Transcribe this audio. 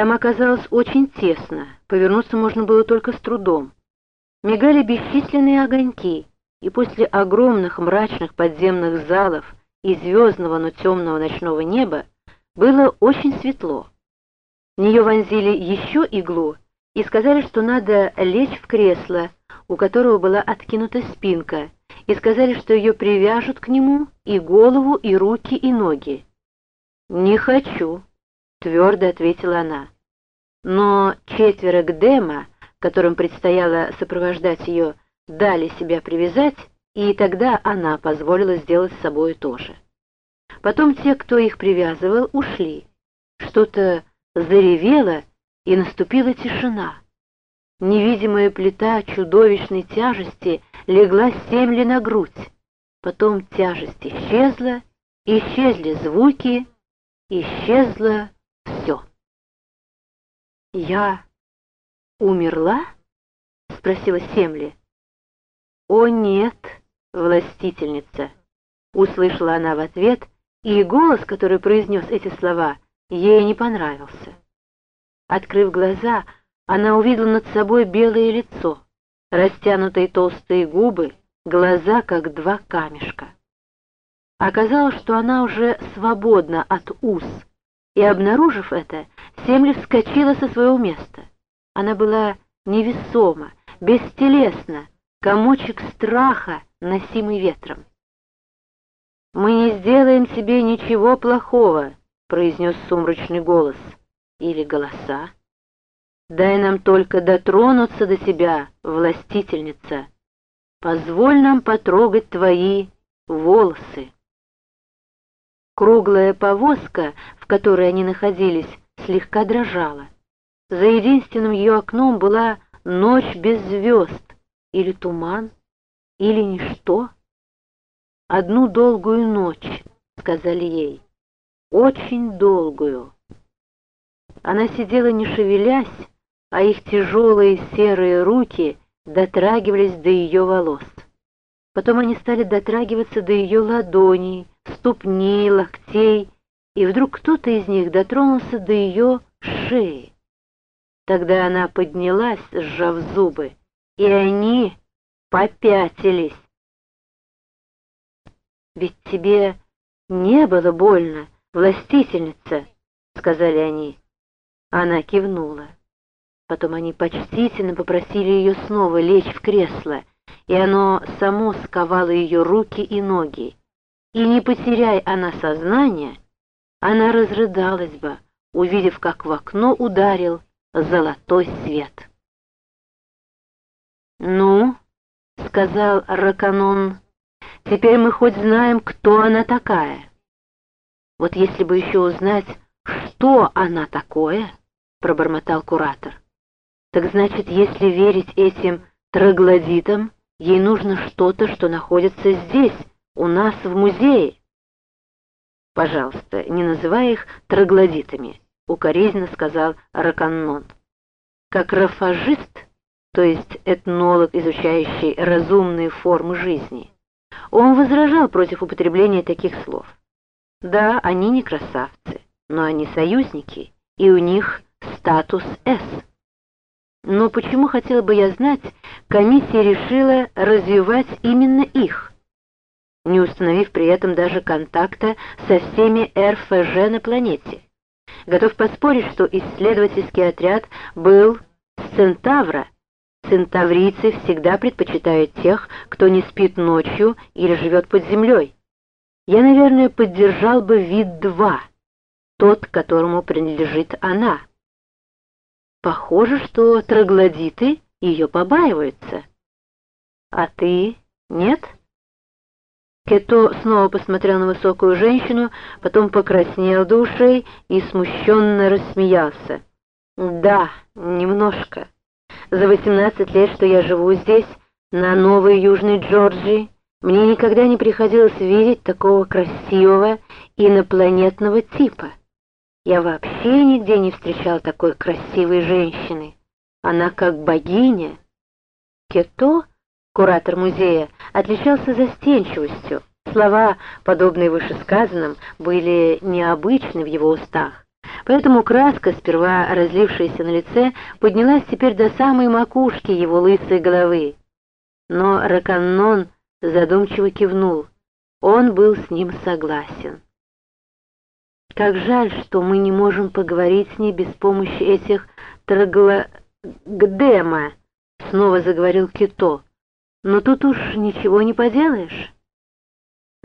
Там оказалось очень тесно, повернуться можно было только с трудом. Мигали бесчисленные огоньки, и после огромных мрачных подземных залов и звездного, но темного ночного неба было очень светло. В нее вонзили еще иглу и сказали, что надо лечь в кресло, у которого была откинута спинка, и сказали, что ее привяжут к нему и голову, и руки, и ноги. «Не хочу», — твердо ответила она. Но четверо Гдема, которым предстояло сопровождать ее, дали себя привязать, и тогда она позволила сделать с собой то же. Потом те, кто их привязывал, ушли. Что-то заревело, и наступила тишина. Невидимая плита чудовищной тяжести легла Семли на грудь. Потом тяжесть исчезла, исчезли звуки, исчезло все. «Я умерла?» — спросила Семли. «О, нет, властительница!» — услышала она в ответ, и голос, который произнес эти слова, ей не понравился. Открыв глаза, она увидела над собой белое лицо, растянутые толстые губы, глаза, как два камешка. Оказалось, что она уже свободна от уз, и, обнаружив это, Семли вскочила со своего места. Она была невесома, бестелесна, комочек страха, носимый ветром. «Мы не сделаем себе ничего плохого», — произнес сумрачный голос. Или голоса. «Дай нам только дотронуться до себя, властительница. Позволь нам потрогать твои волосы». Круглая повозка, в которой они находились, слегка дрожала. За единственным ее окном была ночь без звезд, или туман, или ничто. «Одну долгую ночь», — сказали ей, — «очень долгую». Она сидела не шевелясь, а их тяжелые серые руки дотрагивались до ее волос. Потом они стали дотрагиваться до ее ладоней, ступней, локтей, и вдруг кто-то из них дотронулся до ее шеи. Тогда она поднялась, сжав зубы, и они попятились. «Ведь тебе не было больно, властительница», — сказали они. Она кивнула. Потом они почтительно попросили ее снова лечь в кресло, и оно само сковало ее руки и ноги. И не потеряя она сознание, она разрыдалась бы, увидев, как в окно ударил золотой свет. «Ну, — сказал Раканон, — теперь мы хоть знаем, кто она такая. Вот если бы еще узнать, что она такое, — пробормотал куратор, — так значит, если верить этим троглодитам, ей нужно что-то, что находится здесь, у нас в музее. Пожалуйста, не называй их троглодитами, укоризненно сказал Раканнон. Как рафажист, то есть этнолог, изучающий разумные формы жизни, он возражал против употребления таких слов. Да, они не красавцы, но они союзники, и у них статус «С». Но почему, хотела бы я знать, комиссия решила развивать именно их? Не установив при этом даже контакта со всеми РФЖ на планете. Готов поспорить, что исследовательский отряд был с Центавра. Центаврийцы всегда предпочитают тех, кто не спит ночью или живет под землей. Я, наверное, поддержал бы вид 2, тот, которому принадлежит она. Похоже, что троглодиты ее побаиваются. А ты нет? Кето снова посмотрел на высокую женщину, потом покраснел до и смущенно рассмеялся. «Да, немножко. За 18 лет, что я живу здесь, на Новой Южной Джорджии, мне никогда не приходилось видеть такого красивого инопланетного типа. Я вообще нигде не встречал такой красивой женщины. Она как богиня». Кето Куратор музея отличался застенчивостью. Слова, подобные вышесказанным, были необычны в его устах. Поэтому краска, сперва разлившаяся на лице, поднялась теперь до самой макушки его лысой головы. Но Раканнон задумчиво кивнул. Он был с ним согласен. Как жаль, что мы не можем поговорить с ней без помощи этих троглодема, снова заговорил Кито. Но тут уж ничего не поделаешь.